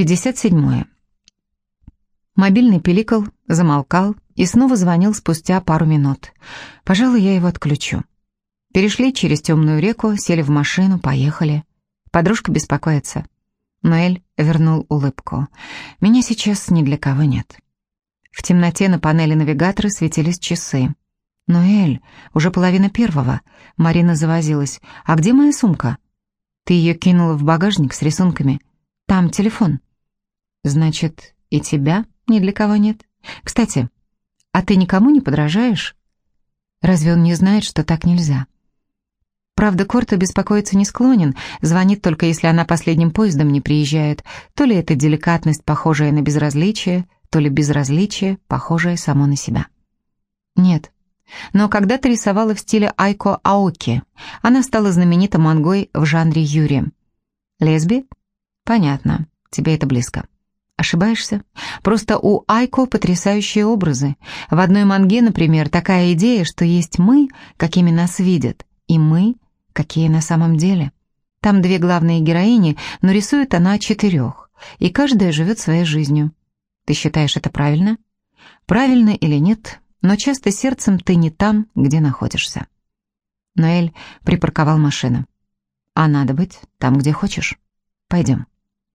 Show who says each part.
Speaker 1: 57. Мобильный пиликал, замолкал и снова звонил спустя пару минут. Пожалуй, я его отключу. Перешли через темную реку, сели в машину, поехали. Подружка беспокоится. Ноэль вернул улыбку. «Меня сейчас ни для кого нет». В темноте на панели навигатора светились часы. «Ноэль, уже половина первого». Марина завозилась. «А где моя сумка?» «Ты ее кинула в багажник с рисунками. Там телефон». «Значит, и тебя ни для кого нет? Кстати, а ты никому не подражаешь?» «Разве он не знает, что так нельзя?» Правда, Корто беспокоиться не склонен, звонит только если она последним поездом не приезжает. То ли это деликатность, похожая на безразличие, то ли безразличие, похожее само на себя. Нет. Но когда-то рисовала в стиле Айко Аоки. Она стала знаменита мангой в жанре Юри. Лесби? Понятно. Тебе это близко. Ошибаешься? Просто у Айко потрясающие образы. В одной манге, например, такая идея, что есть мы, какими нас видят, и мы, какие на самом деле. Там две главные героини, но рисует она четырех, и каждая живет своей жизнью. Ты считаешь это правильно? Правильно или нет, но часто сердцем ты не там, где находишься. Ноэль припарковал машину. А надо быть там, где хочешь. Пойдем.